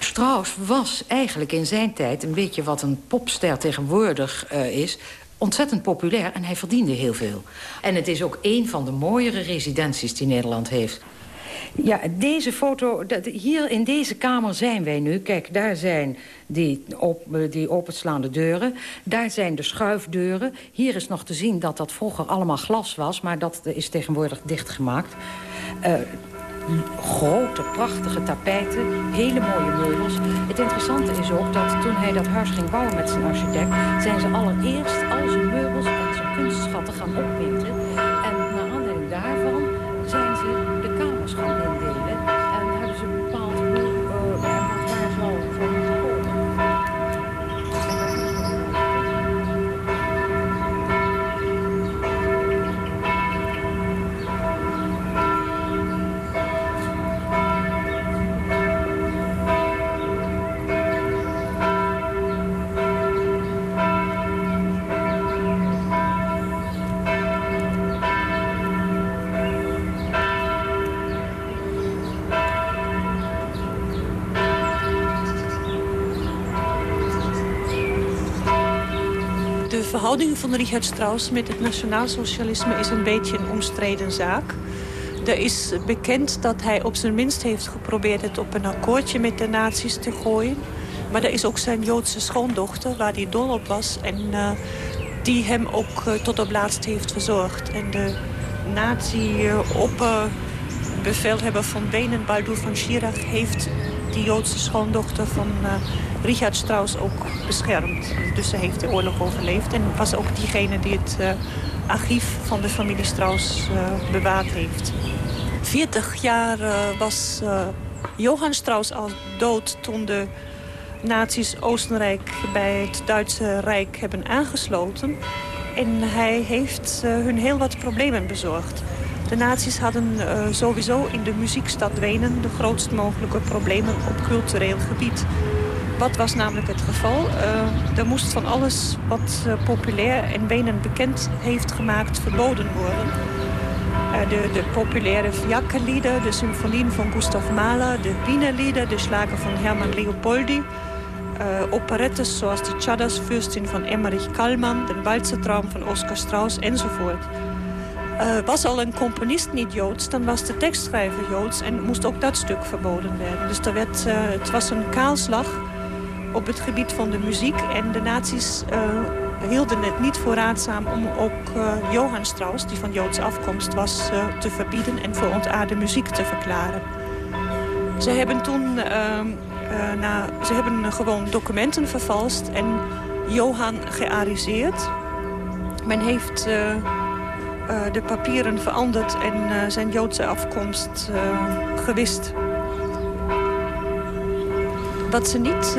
Strauss was eigenlijk in zijn tijd een beetje wat een popster tegenwoordig uh, is ontzettend populair en hij verdiende heel veel. En het is ook een van de mooiere residenties die Nederland heeft. Ja, deze foto, hier in deze kamer zijn wij nu. Kijk, daar zijn die, op, die openslaande deuren. Daar zijn de schuifdeuren. Hier is nog te zien dat dat vroeger allemaal glas was... maar dat is tegenwoordig dichtgemaakt. Uh, grote, prachtige tapijten, hele mooie meubels. Het interessante is ook dat toen hij dat huis ging bouwen met zijn architect... zijn ze allereerst al zijn meubels en zijn kunstschatten gaan opwinten. Verhouding van Richard Strauss met het nationaalsocialisme is een beetje een omstreden zaak. Er is bekend dat hij op zijn minst heeft geprobeerd het op een akkoordje met de nazi's te gooien. Maar er is ook zijn Joodse schoondochter, waar hij dol op was. En uh, die hem ook uh, tot op laatst heeft verzorgd. En de nazi-opperbevelhebber van Wenen, Baldur van Schirach... heeft die Joodse schoondochter van uh, Richard Strauss ook beschermd. Dus ze heeft de oorlog overleefd. En was ook diegene die het uh, archief van de familie Strauss uh, bewaard heeft. 40 jaar was Johann Strauss al dood toen de nazi's Oostenrijk bij het Duitse Rijk hebben aangesloten. En hij heeft hun heel wat problemen bezorgd. De nazi's hadden uh, sowieso in de muziekstad Wenen de grootst mogelijke problemen op cultureel gebied. Wat was namelijk het geval? Uh, er moest van alles wat uh, populair en Wenen bekend heeft gemaakt verboden worden. Uh, de, de, populaire Fiakerlieder, de symfonieën van Gustav Mahler, de Wienerlieder, de slagen van Hermann Leopoldi... operettes zoals de Tschaddersfürstin van Emmerich Kallmann... de Walzertraum van Oskar Strauss enzovoort. Was al een componist niet Joods, dan was de tekstschrijver Joods... en moest ook dat stuk verboden werden. Dus er werd, het was een kaalslag op het gebied van de muziek. En de nazi's uh, hielden het niet voor raadzaam om ook Johann Strauss, die van Joodse afkomst was, te verbieden en voor ontaarde muziek te verklaren. Ze hebben toen na, ze hebben gewoon documenten vervalst en Johan geariseerd. Men heeft de papieren veranderd en zijn Joodse afkomst gewist. Wat ze niet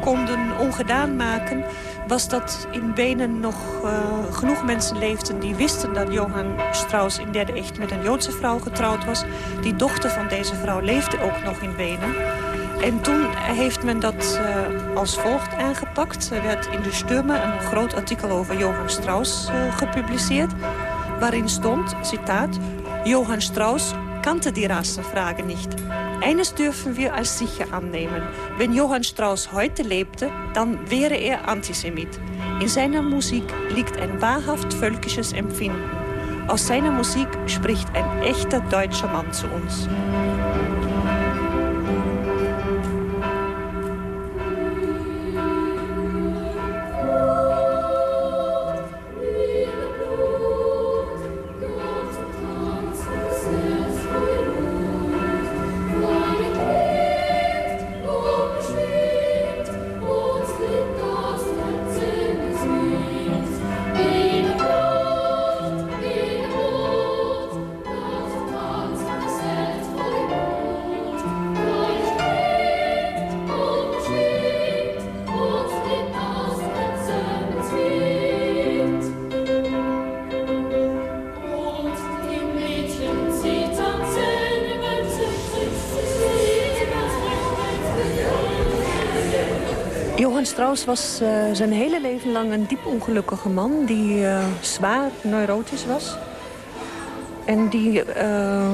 konden ongedaan maken... was dat in Wenen nog uh, genoeg mensen leefden... die wisten dat Johann Strauss in derde echt met een Joodse vrouw getrouwd was. Die dochter van deze vrouw leefde ook nog in Wenen. En toen heeft men dat uh, als volgt aangepakt. Er werd in de Stürmer een groot artikel over Johann Strauss uh, gepubliceerd... waarin stond, citaat... Johann Strauss kannte die Rassenfrage nicht. Eines dürfen wir als sicher annehmen. Wenn Johann Strauss heute lebte, dann wäre er Antisemit. In seiner Musik liegt ein wahrhaft völkisches Empfinden. Aus seiner Musik spricht ein echter deutscher Mann zu uns. Strauss was uh, zijn hele leven lang een diep ongelukkige man... die uh, zwaar neurotisch was. En die uh,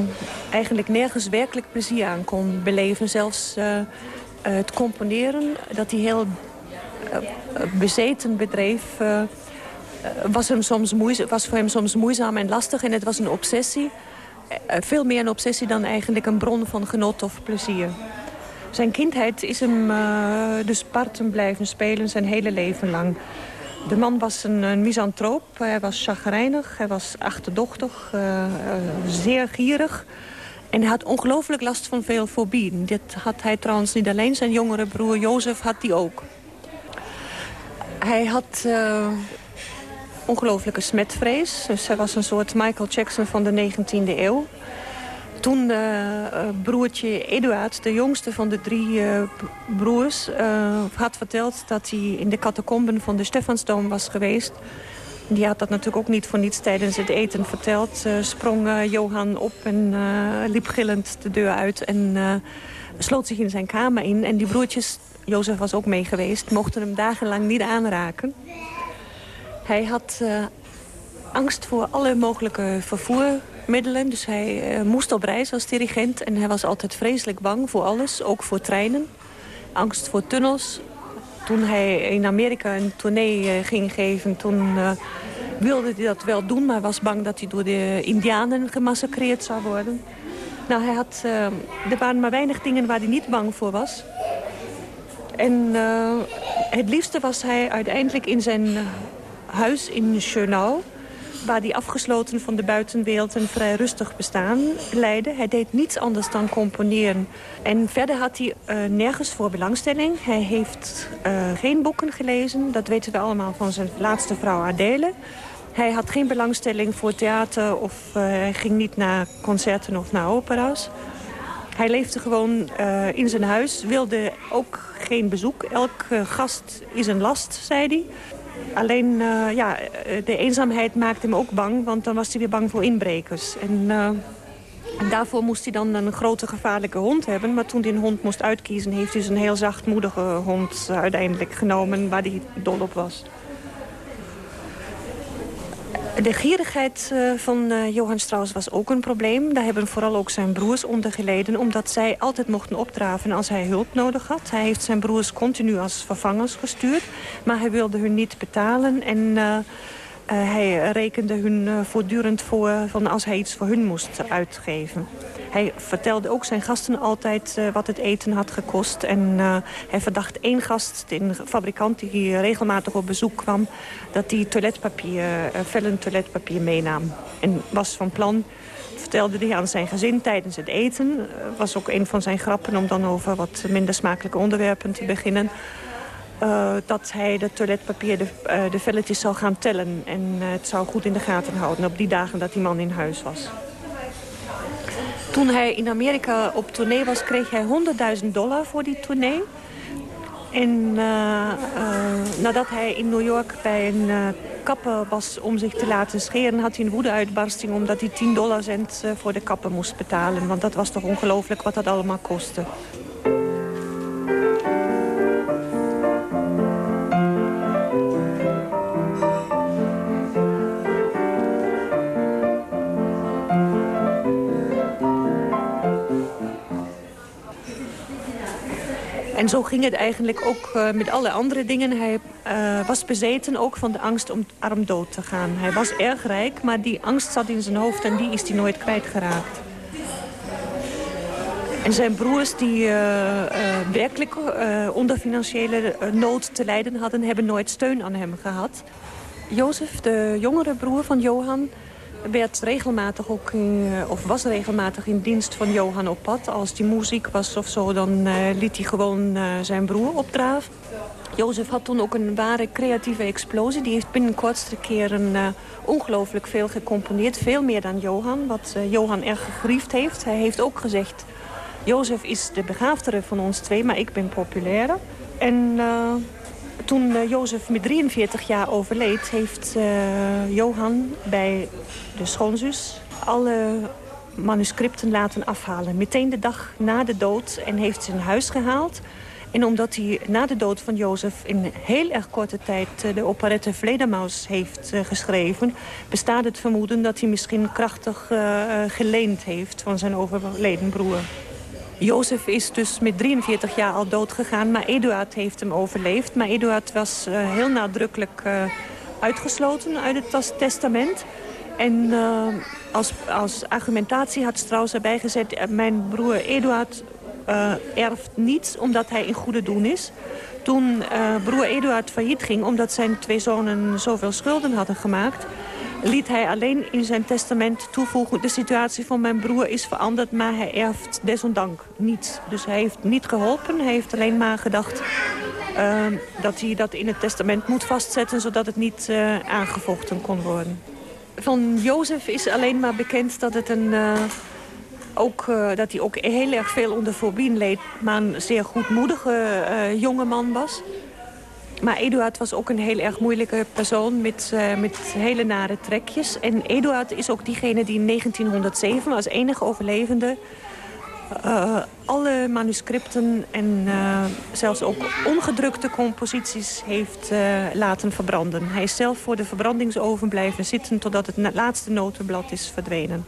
eigenlijk nergens werkelijk plezier aan kon beleven. Zelfs het componeren, dat hij heel bezeten bedreef... was, hem soms was voor hem soms moeizaam en lastig. En het was een obsessie. veel meer een obsessie dan eigenlijk een bron van genot of plezier. Zijn kindheid is hem uh, dus parten blijven spelen zijn hele leven lang. De man was een, een misantroop, hij was chagrijnig, hij was achterdochtig, uh, uh, zeer gierig. En hij had ongelooflijk last van veel fobieën. Dit had hij trouwens niet alleen, zijn jongere broer Jozef had die ook. Hij had ongelooflijke smetvrees. Dus hij was een soort Michael Jackson van de 19e eeuw. Toen uh, broertje Eduard, de jongste van de drie uh, broers... Uh, had verteld dat hij in de catacomben van de Stefansdom was geweest. Die had dat natuurlijk ook niet voor niets tijdens het eten verteld. sprong Johan op en liep gillend de deur uit... en sloot zich in zijn kamer in. En die broertjes, Jozef was ook mee geweest... mochten hem dagenlang niet aanraken. Hij had angst voor alle mogelijke vervoer middelen. Dus hij uh, moest op reis als dirigent. En hij was altijd vreselijk bang voor alles, ook voor treinen. Angst voor tunnels. Toen hij in Amerika een tournee uh, ging geven... toen uh, wilde hij dat wel doen... maar was bang dat hij door de indianen gemassacreerd zou worden. Nou, hij had, er waren maar weinig dingen waar hij niet bang voor was. En het liefste was hij uiteindelijk in zijn huis in Chenau waar hij afgesloten van de buitenwereld een vrij rustig bestaan leidde. Hij deed niets anders dan componeren. En verder had hij uh, nergens voor belangstelling. Hij heeft uh, geen boeken gelezen. Dat weten we allemaal van zijn laatste vrouw Adele. Hij had geen belangstelling voor theater of uh, hij ging niet naar concerten of naar opera's. Hij leefde gewoon in zijn huis, wilde ook geen bezoek. Elk gast is een last, zei hij. Alleen uh, ja, de eenzaamheid maakte hem ook bang, want dan was hij weer bang voor inbrekers. En, en daarvoor moest hij dan een grote gevaarlijke hond hebben. Maar toen hij een hond moest uitkiezen, heeft hij zijn heel zachtmoedige hond uiteindelijk genomen waar hij dol op was. De gierigheid uh, van uh, Johann Strauss was ook een probleem. Daar hebben vooral ook zijn broers onder geleden... omdat zij altijd mochten opdraven als hij hulp nodig had. Hij heeft zijn broers continu als vervangers gestuurd... maar hij wilde hun niet betalen en... hij rekende hun voortdurend voor van als hij iets voor hun moest uitgeven. Hij vertelde ook zijn gasten altijd wat het eten had gekost. En hij verdacht één gast, een fabrikant die hier regelmatig op bezoek kwam... dat hij toiletpapier, uh, vellen toiletpapier meenam. En was van plan vertelde hij aan zijn gezin tijdens het eten. was ook een van zijn grappen om dan over wat minder smakelijke onderwerpen te beginnen. Uh, dat hij de toiletpapier, de, uh, de velletjes zou gaan tellen. En uh, het zou goed in de gaten houden op die dagen dat die man in huis was. Toen hij in Amerika op tournee was, kreeg hij 100.000 dollar voor die tournee. En eh, eh, nadat hij in New York bij een kapper was om zich te laten scheren... had hij een woedeuitbarsting omdat hij 10 dollar cent voor de kapper moest betalen. Want dat was toch ongelooflijk wat dat allemaal kostte. En zo ging het eigenlijk ook uh, met alle andere dingen. Hij uh, was bezeten ook van de angst om arm dood te gaan. Hij was erg rijk, maar die angst zat in zijn hoofd en die is hij nooit kwijtgeraakt. En zijn broers die uh, werkelijk onder financiële nood te lijden hadden... hebben nooit steun aan hem gehad. Jozef, de jongere broer van Johan werd regelmatig ook, uh, of was regelmatig in dienst van Johan op pad. Als die muziek was of zo, dan uh, liet hij gewoon uh, zijn broer opdraven. Jozef had toen ook een ware creatieve explosie. Die heeft binnen kortste keren ongelooflijk veel gecomponeerd. Veel meer dan Johan, wat Johan erg gegriefd heeft. Hij heeft ook gezegd, Jozef is de begaafdere van ons twee, maar ik ben populairder. En toen uh, Jozef met 43 jaar overleed... heeft uh, Johan bij de schoonzus alle manuscripten laten afhalen. Meteen de dag na de dood en heeft zijn huis gehaald. En omdat hij na de dood van Jozef in heel erg korte tijd... Uh, de operette Vledemaus heeft geschreven... bestaat het vermoeden dat hij misschien krachtig geleend heeft... van zijn overleden broer. Jozef is dus met 43 jaar al dood gegaan, maar Eduard heeft hem overleefd. Maar Eduard was uh, heel nadrukkelijk uh, uitgesloten uit het testament. En uh, als, als argumentatie had Strauss erbij gezet... mijn broer Eduard erft niets omdat hij in goede doen is. Toen broer Eduard failliet ging omdat zijn twee zonen zoveel schulden hadden gemaakt liet hij alleen in zijn testament toevoegen... de situatie van mijn broer is veranderd, maar hij erft desondanks niets. Dus hij heeft niet geholpen, hij heeft alleen maar gedacht... Uh, dat hij dat in het testament moet vastzetten... zodat het niet uh, aangevochten kon worden. Van Jozef is alleen maar bekend dat, het een, uh, ook, dat hij ook heel erg veel onder fobie leed... maar een zeer goedmoedige jonge man was... Maar Eduard was ook een heel erg moeilijke persoon met, uh, met hele nare trekjes. En Eduard is ook diegene die in 1907 als enige overlevende... Uh, alle manuscripten en uh, zelfs ook ongedrukte composities heeft laten verbranden. Hij is zelf voor de verbrandingsoven blijven zitten totdat het laatste notenblad is verdwenen.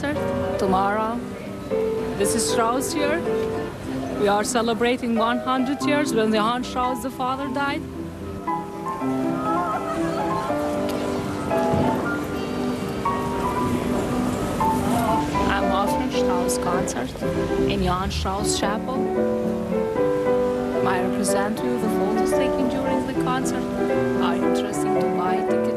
Concert tomorrow. This is Strauss here. We are celebrating 100 years when Johann Strauss, the father, died. I'm offering Strauss concert in Johann Strauss Chapel. I represent you the photos taken during the concert are interesting to buy tickets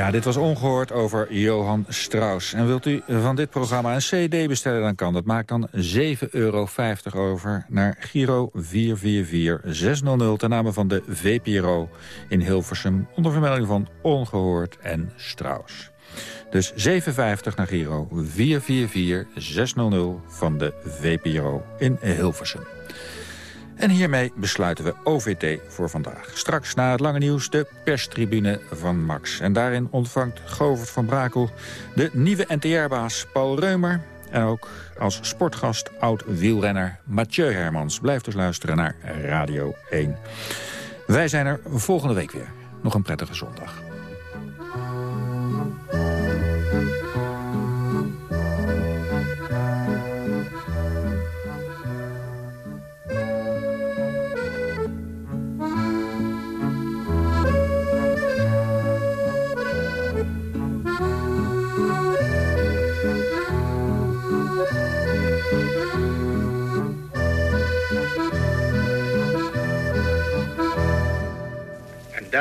Ja, dit was ongehoord over Johan Strauss. En wilt u van dit programma een cd bestellen, dan kan dat. Maak dan 7,50 euro over naar Giro 444600... ten name van de VPRO in Hilversum... onder vermelding van ongehoord en Strauss. Dus 7,50 naar Giro 444600 van de VPRO in Hilversum. En hiermee besluiten we OVT voor vandaag. Straks na het lange nieuws de perstribune van Max. En daarin ontvangt Govert van Brakel de nieuwe NTR-baas Paul Reumer... en ook als sportgast oud-wielrenner Mathieu Hermans. Blijf dus luisteren naar Radio 1. Wij zijn er volgende week weer. Nog een prettige zondag.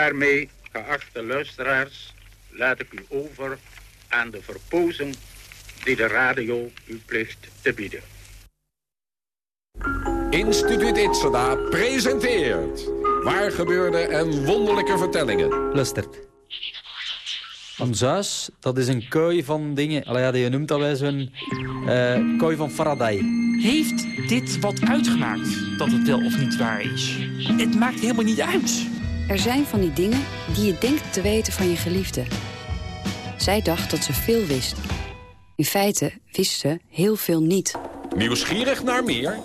Daarmee, geachte luisteraars, laat ik u over aan de verpozing die de radio u plicht te bieden. Instituut Itzada presenteert Waar gebeurde en wonderlijke vertellingen. Lustert. Een zuis, dat is een kooi van dingen. Allee, ja, je noemt dat wij zo'n uh, kooi van Faraday. Heeft dit wat uitgemaakt dat het wel of niet waar is? Het maakt helemaal niet uit. Er zijn van die dingen die je denkt te weten van je geliefde. Zij dacht dat ze veel wist. In feite wist ze heel veel niet. Nieuwsgierig naar meer?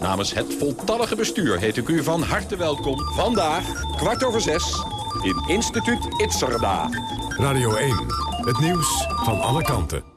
Namens het voltallige bestuur heet ik u van harte welkom. Vandaag, kwart over zes, in Instituut Itzerda. Radio 1, het nieuws van alle kanten.